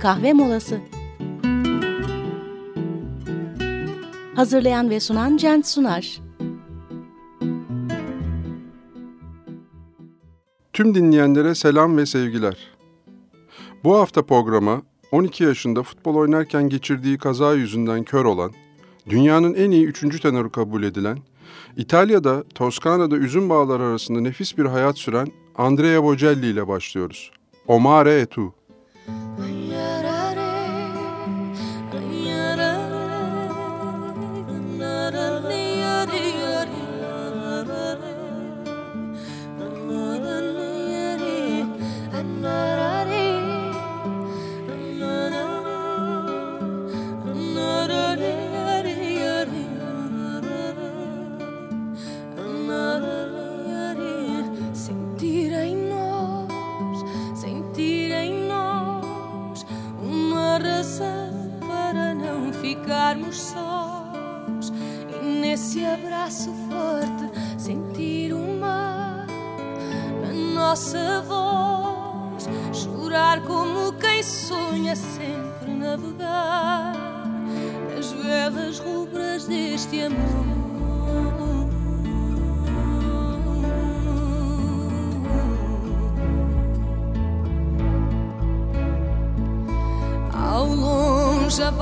kahve molası. Hazırlayan ve sunan Cent Sunar. Tüm dinleyenlere selam ve sevgiler. Bu hafta programa 12 yaşında futbol oynarken geçirdiği kaza yüzünden kör olan, dünyanın en iyi üçüncü tenoru kabul edilen, İtalya'da Toskana'da üzüm bağları arasında nefis bir hayat süren Andrea Bocelli ile başlıyoruz. Omare e tu. Nossa voz, chorar como quem sonha sempre navegar nas velas rubras deste amor. Ao longe a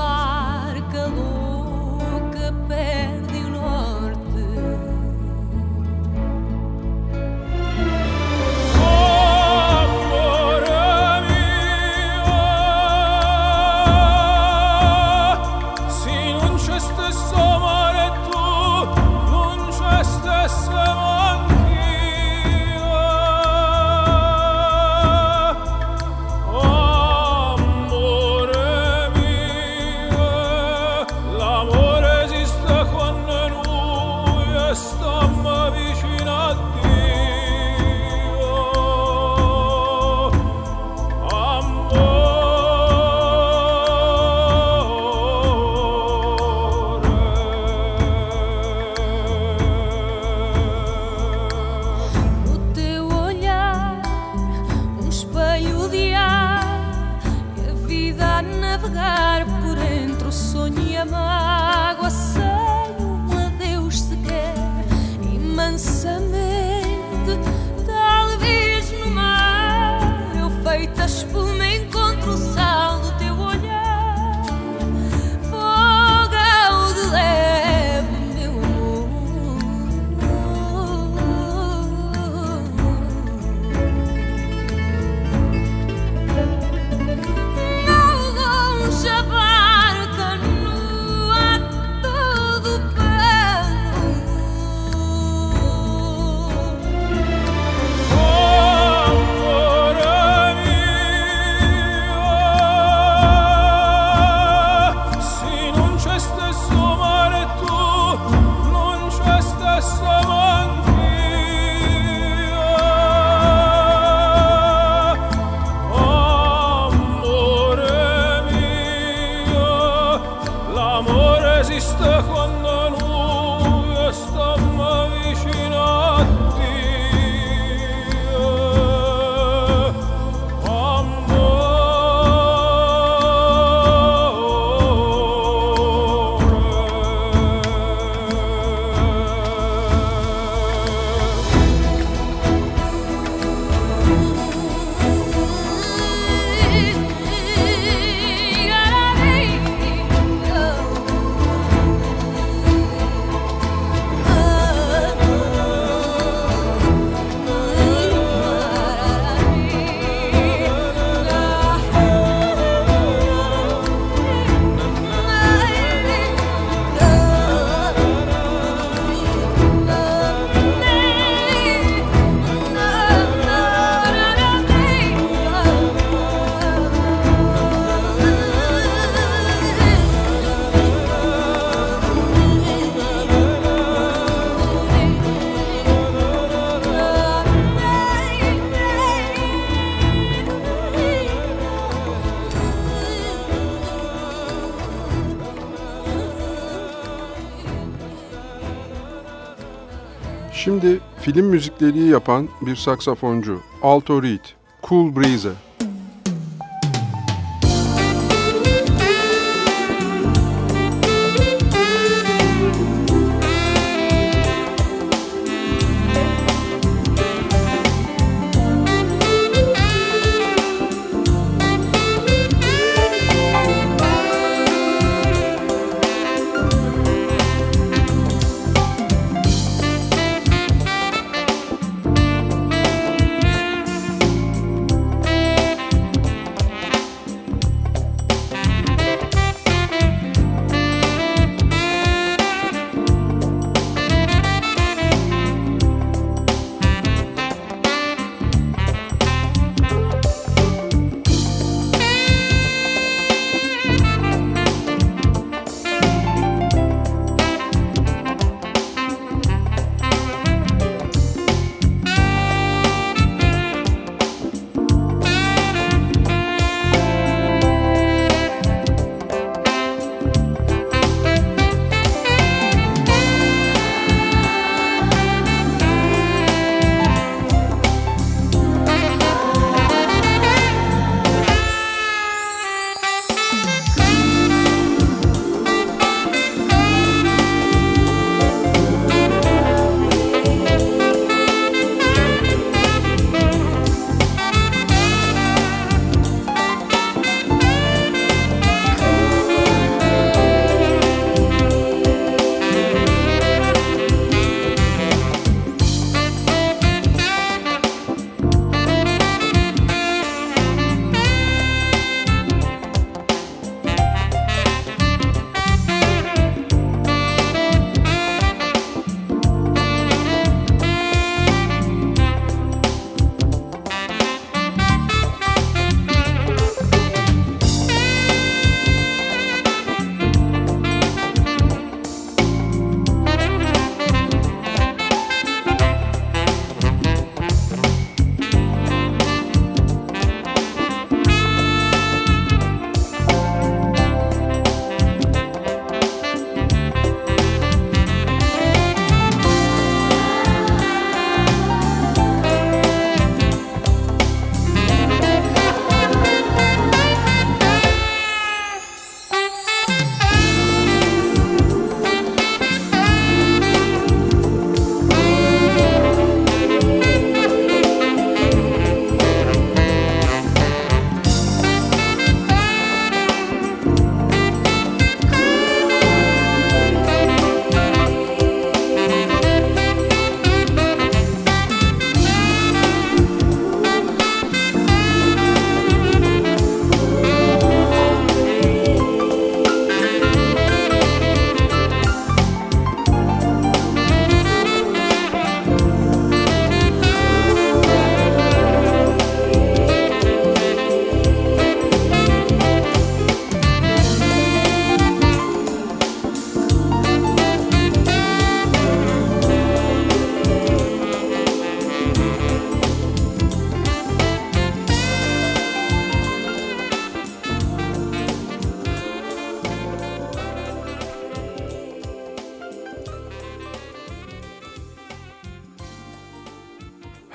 film müzikleri yapan bir saksafoncu, Alto Reed, Cool Breeze.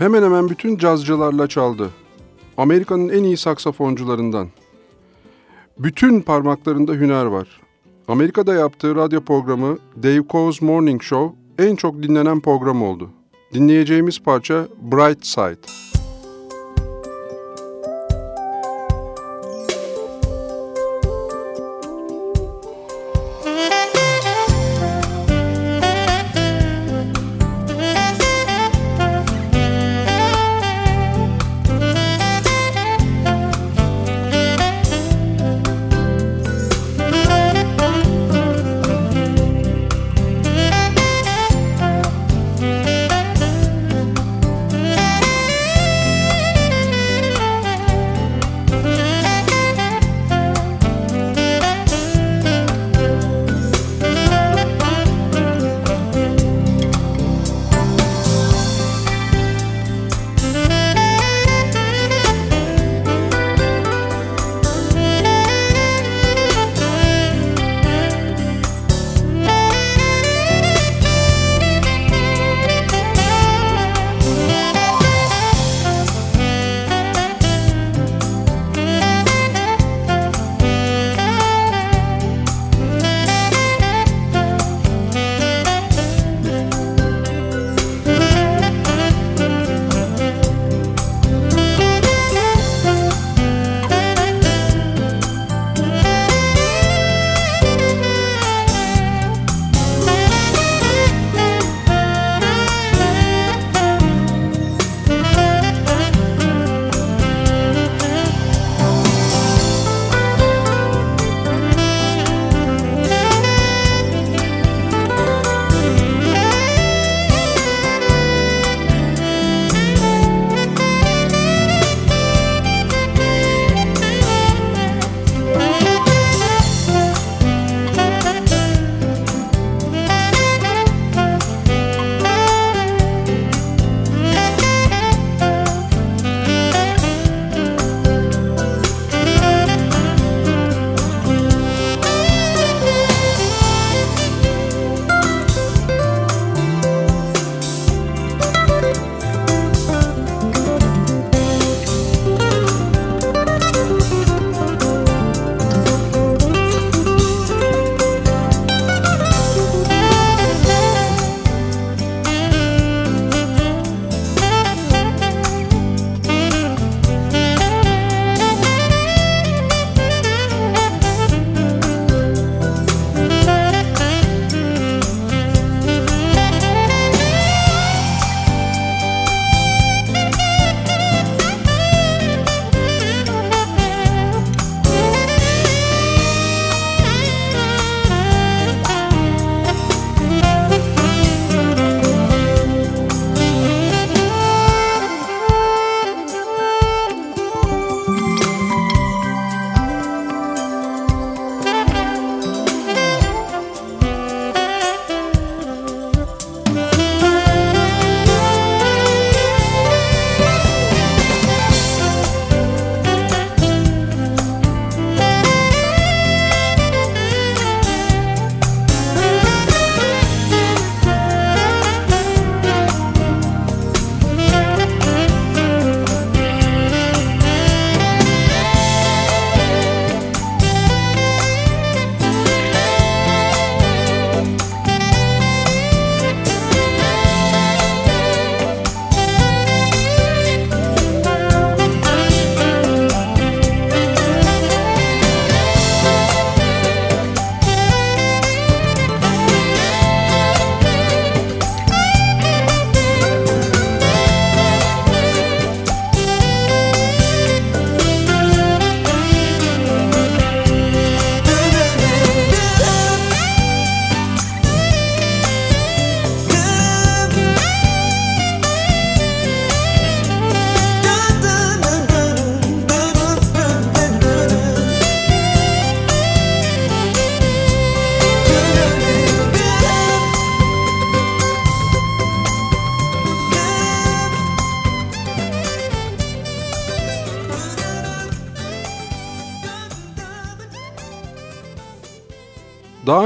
Hemen hemen bütün cazcılarla çaldı. Amerika'nın en iyi saksafoncularından. Bütün parmaklarında hüner var. Amerika'da yaptığı radyo programı Dave Coe's Morning Show en çok dinlenen program oldu. Dinleyeceğimiz parça Bright Side.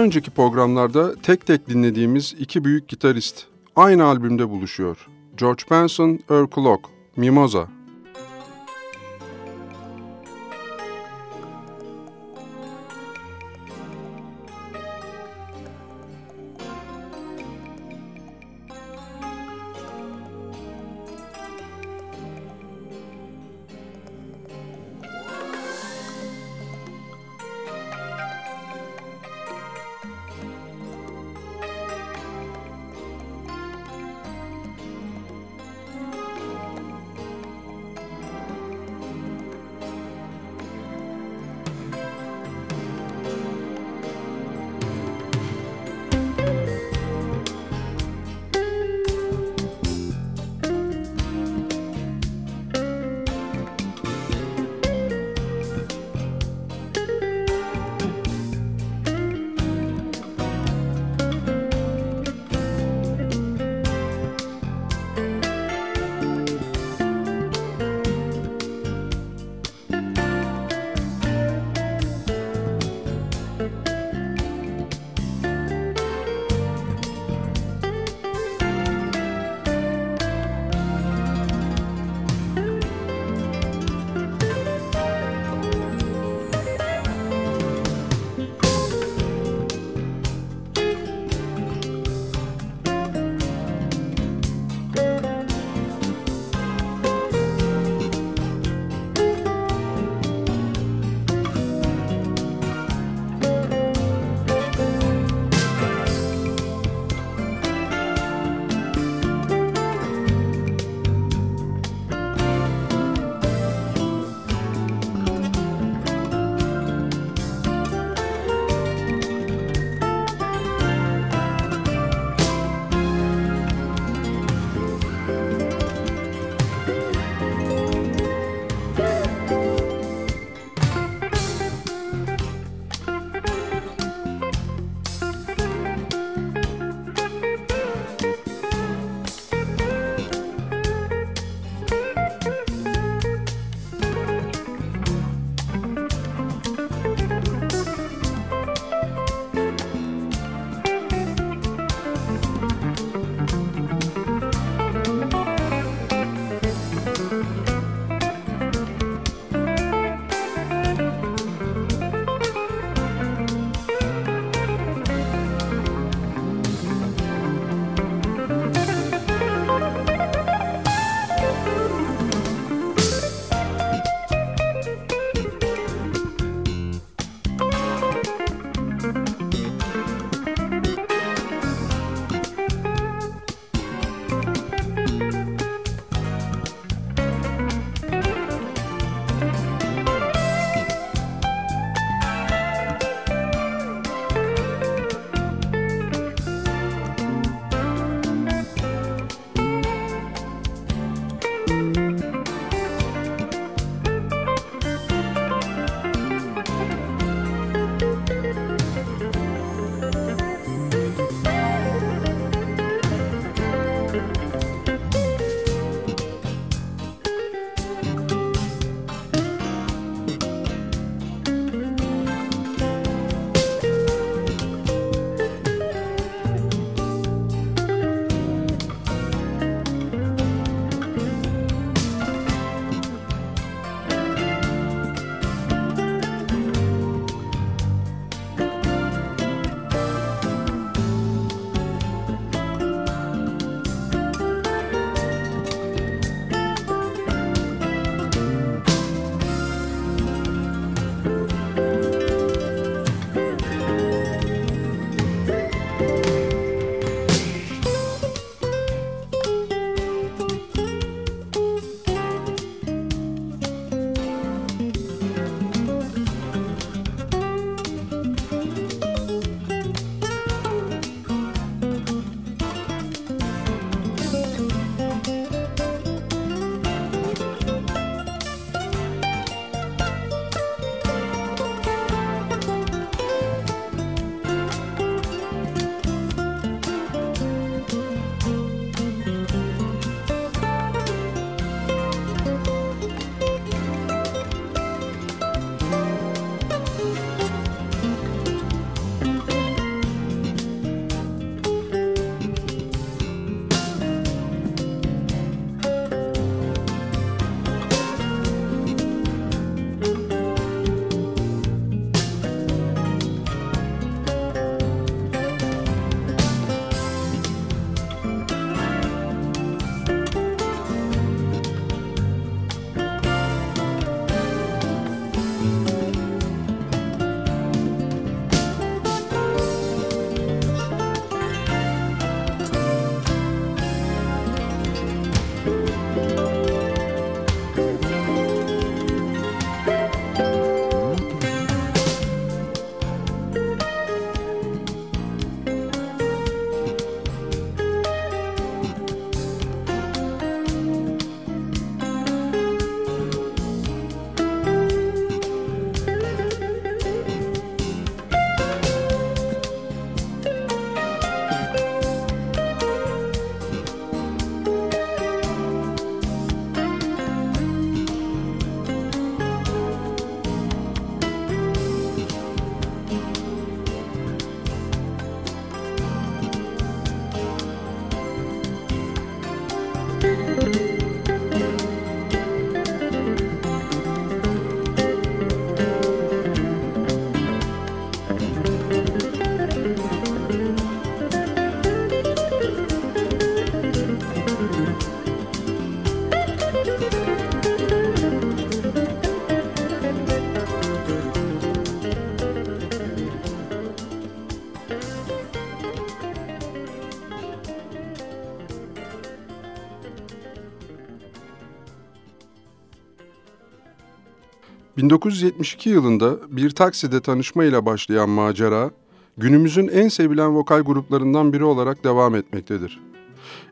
Önceki programlarda tek tek dinlediğimiz iki büyük gitarist aynı albümde buluşuyor. George Benson, Earl Clock, Mimosa. 1972 yılında bir takside tanışmayla başlayan macera, günümüzün en sevilen vokal gruplarından biri olarak devam etmektedir.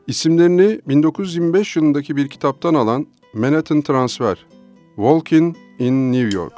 İsimlerini 1925 yılındaki bir kitaptan alan Manhattan Transfer, Walking in New York.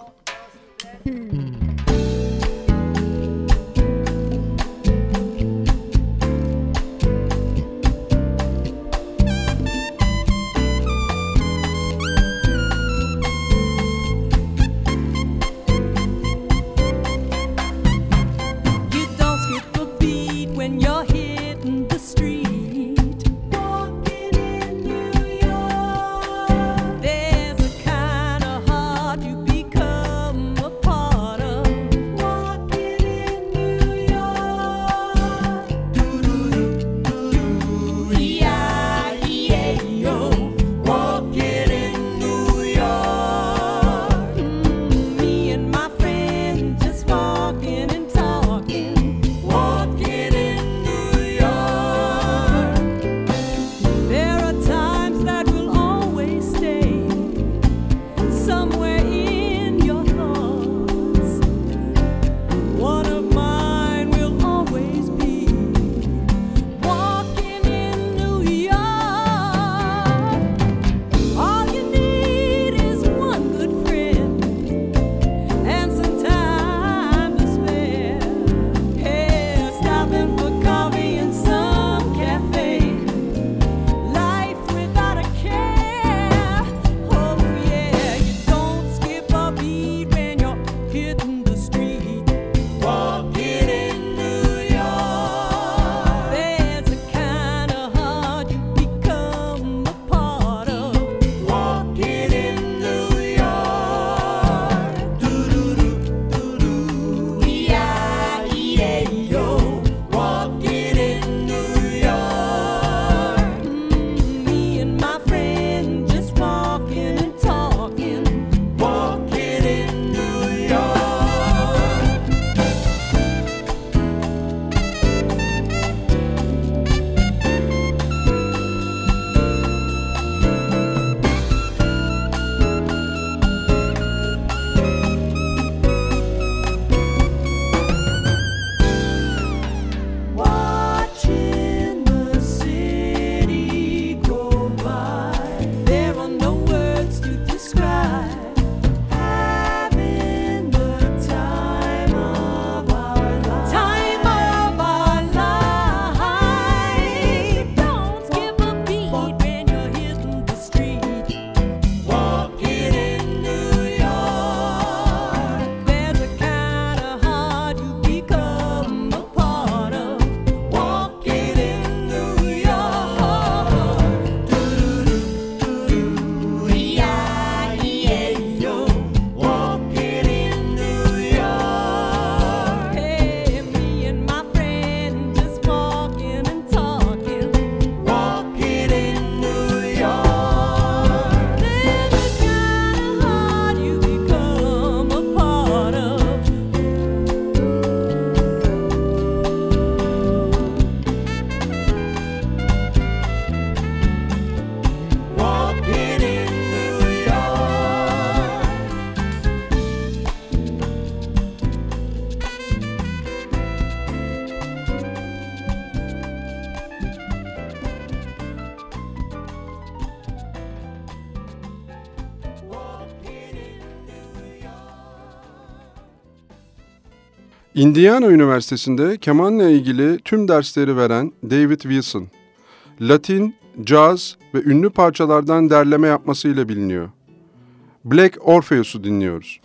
Indiana Üniversitesi'nde kemanla ilgili tüm dersleri veren David Wilson, Latin, caz ve ünlü parçalardan derleme yapmasıyla biliniyor. Black Orpheus'u dinliyoruz.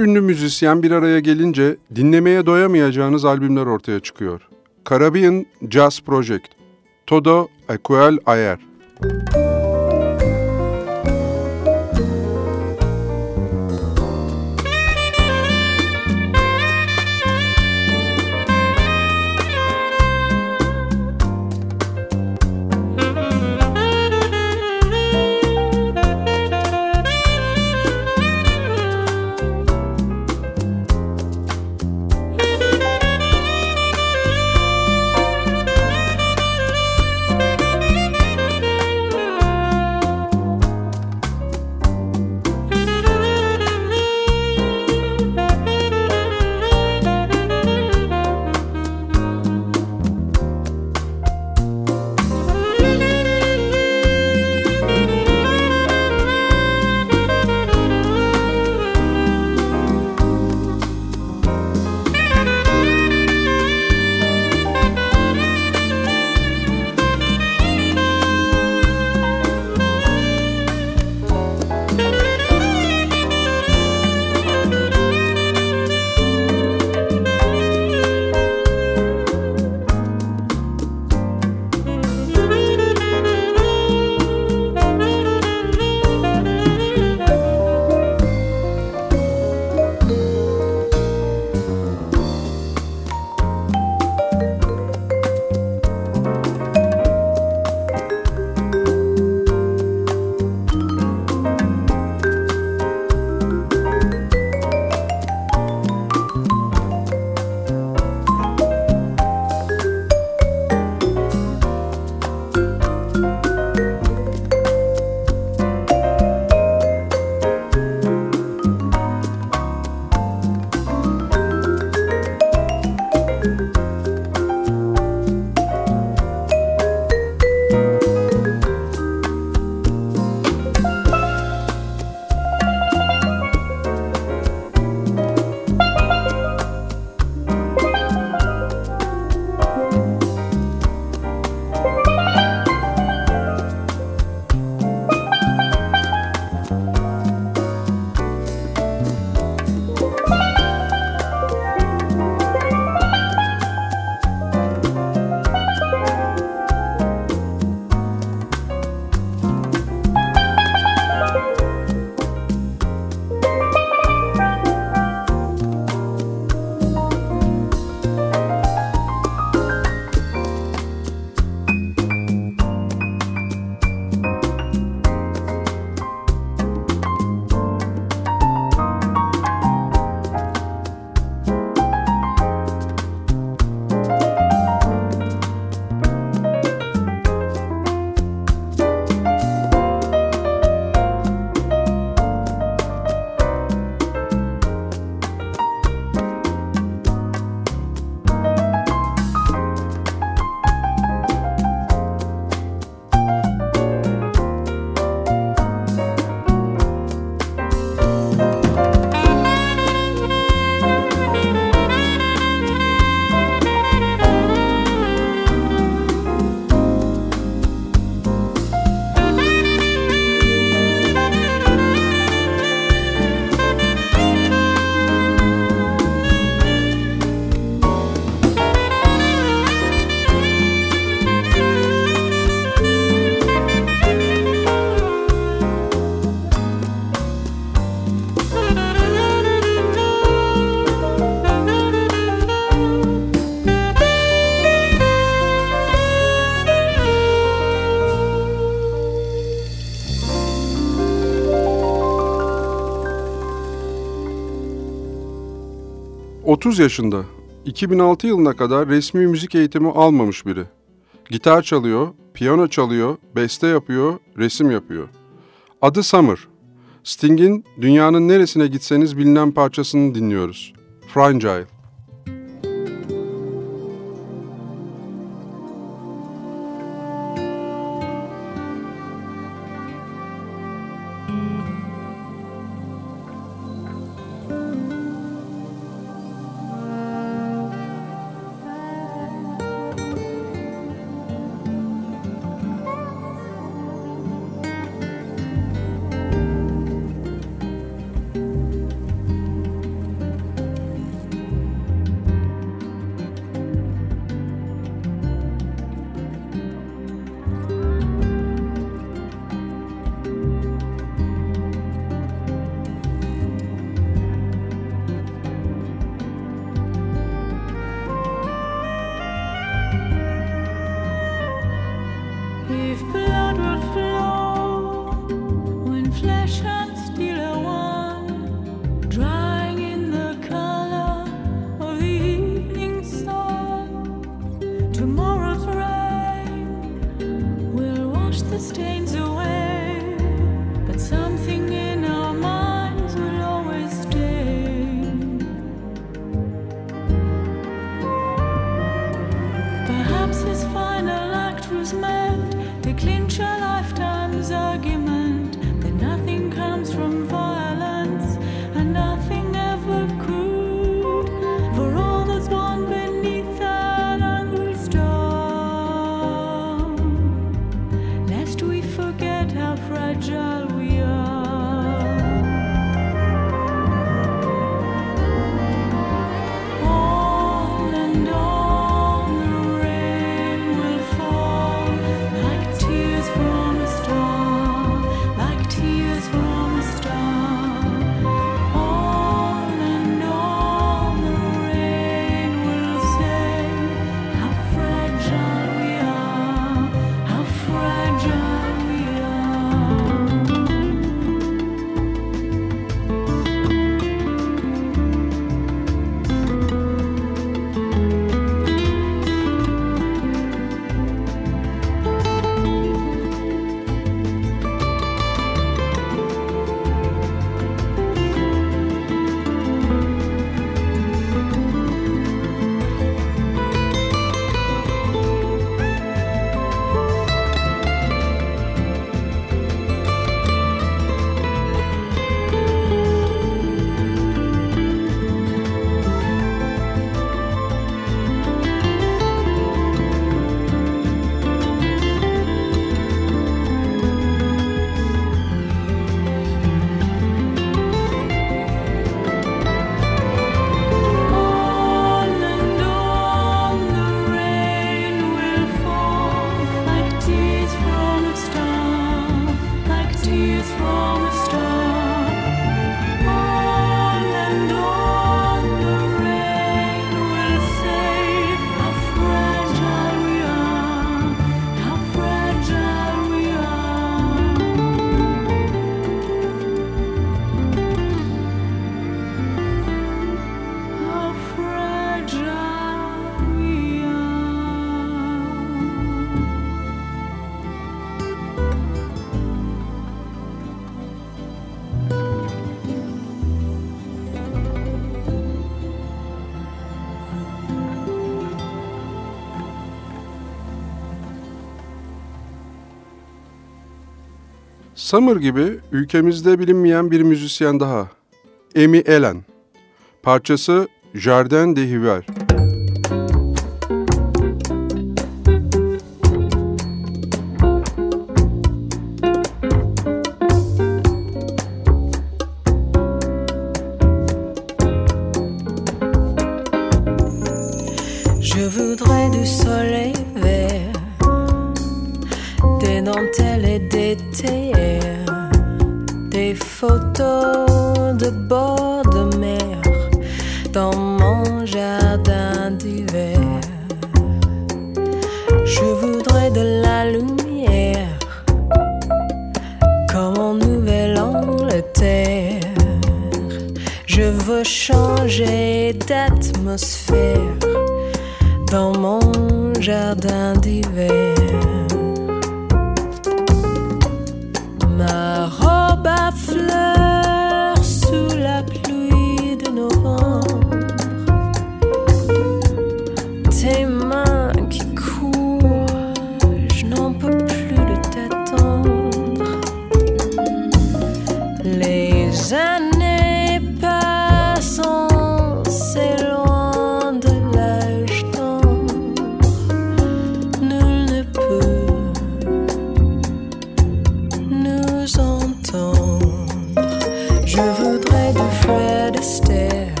Ünlü müzisyen bir araya gelince dinlemeye doyamayacağınız albümler ortaya çıkıyor. Caribbean Jazz Project, Todo Aquel Ayer. ...30 yaşında, 2006 yılına kadar resmi müzik eğitimi almamış biri. Gitar çalıyor, piyano çalıyor, beste yapıyor, resim yapıyor. Adı Summer. Sting'in dünyanın neresine gitseniz bilinen parçasını dinliyoruz. Fragile. Summer gibi ülkemizde bilinmeyen bir müzisyen daha. Emi Ellen. Parçası Jardin de Hiver.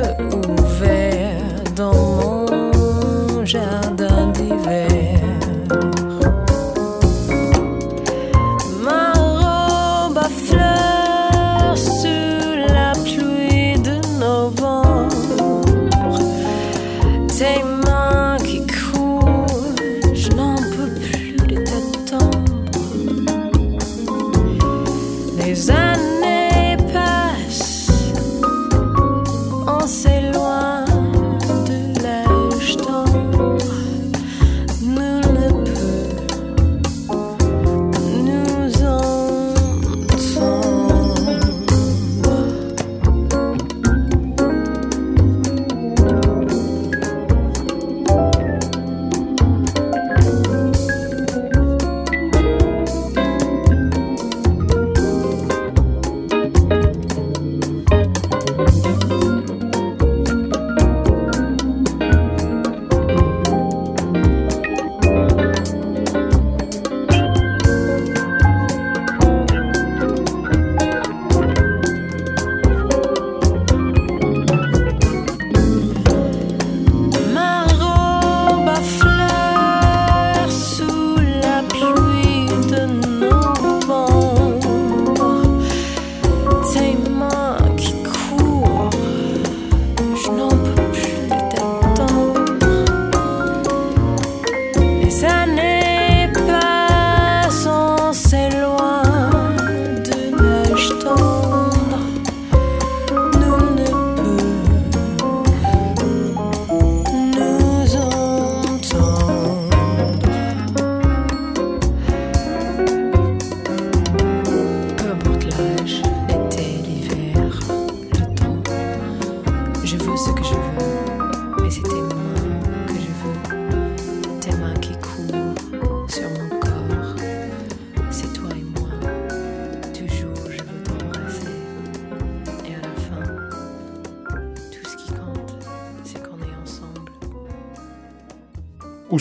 ouvert.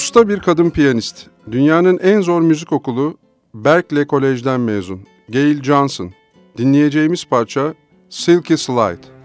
Usta bir kadın piyanist. Dünyanın en zor müzik okulu Berkeley Kolej'den mezun. Gail Johnson. Dinleyeceğimiz parça Silky Slide.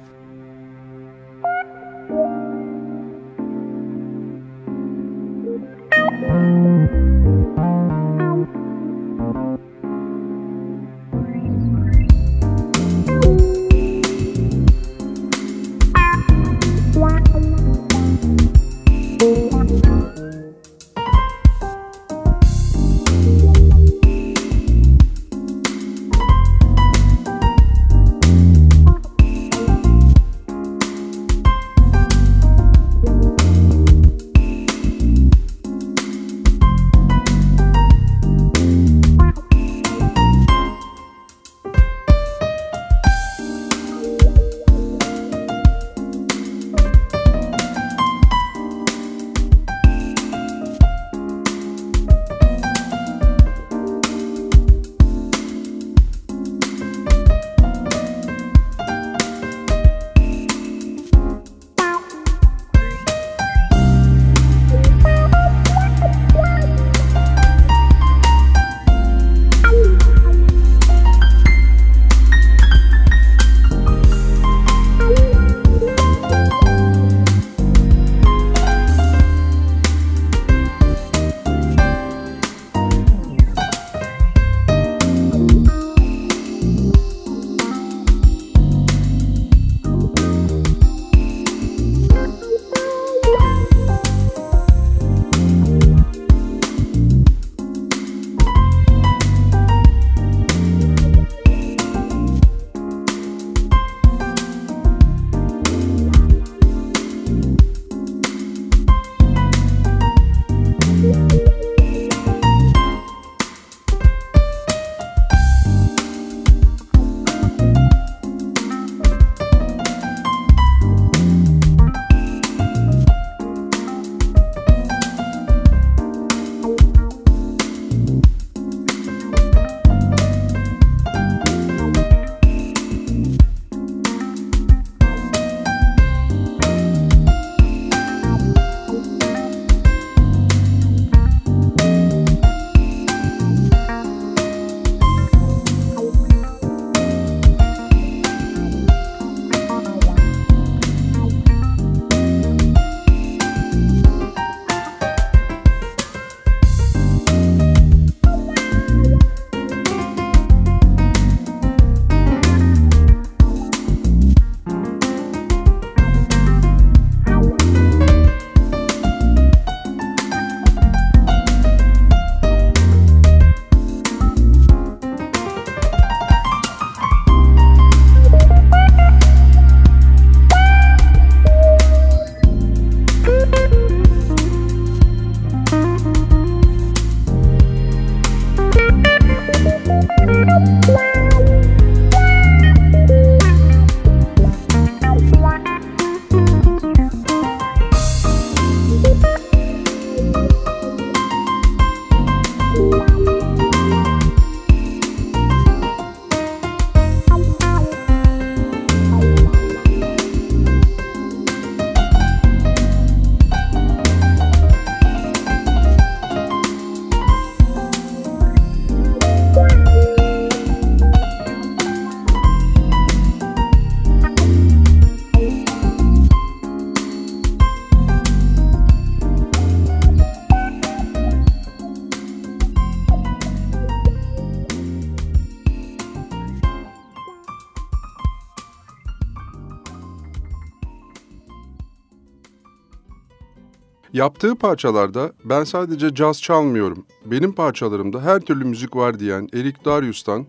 Yaptığı parçalarda ben sadece caz çalmıyorum, benim parçalarımda her türlü müzik var diyen Eric Darius'tan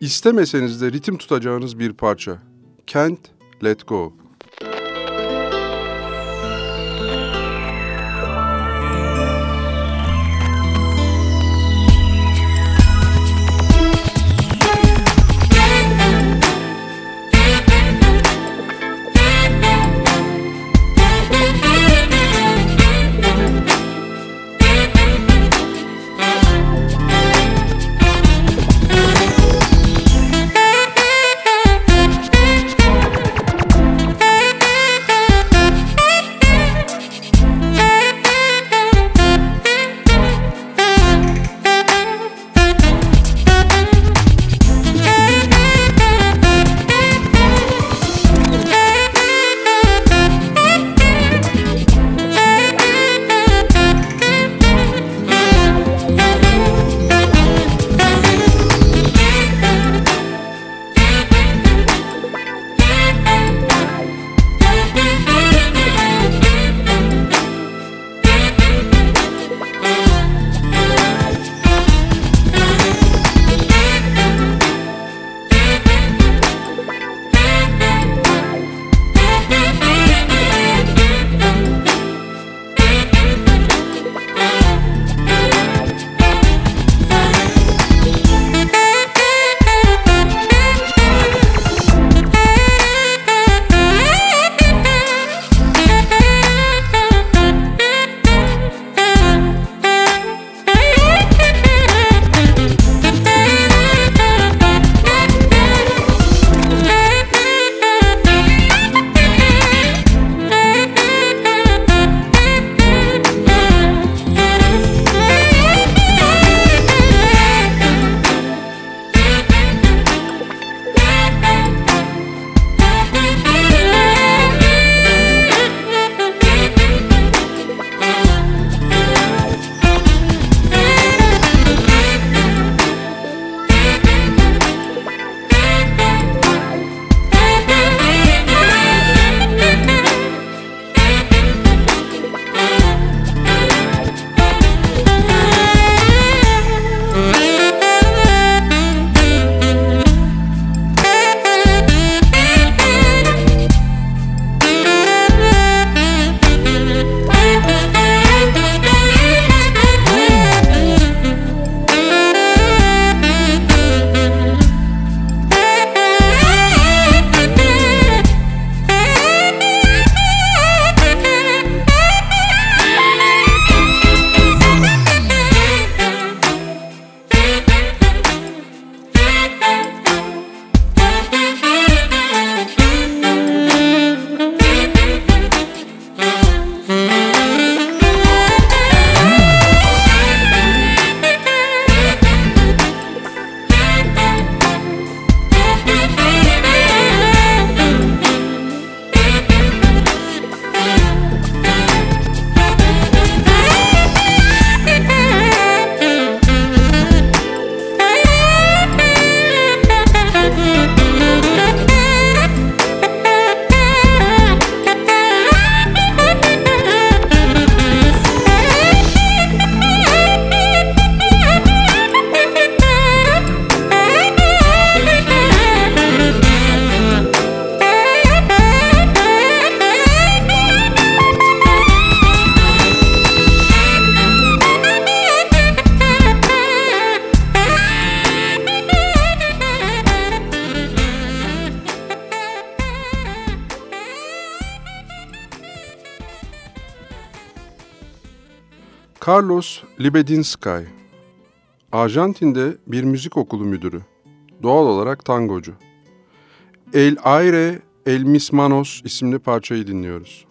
istemeseniz de ritim tutacağınız bir parça. Can't Let Go. Libedinskay, Arjantin'de bir müzik okulu müdürü, doğal olarak tangocu. El Aire El Mismanos isimli parçayı dinliyoruz.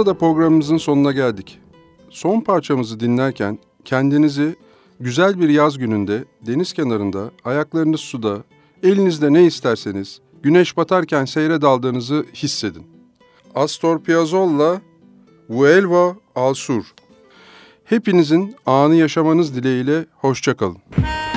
Hafta da programımızın sonuna geldik. Son parçamızı dinlerken kendinizi güzel bir yaz gününde deniz kenarında, ayaklarınız suda, elinizde ne isterseniz güneş batarken seyre daldığınızı hissedin. Astor Piazzolla Vuelvo al Sur Hepinizin anı yaşamanız dileğiyle hoşçakalın. Kahve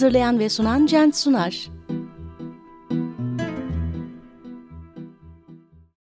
Hazırlayan ve sunan Cent Sunar.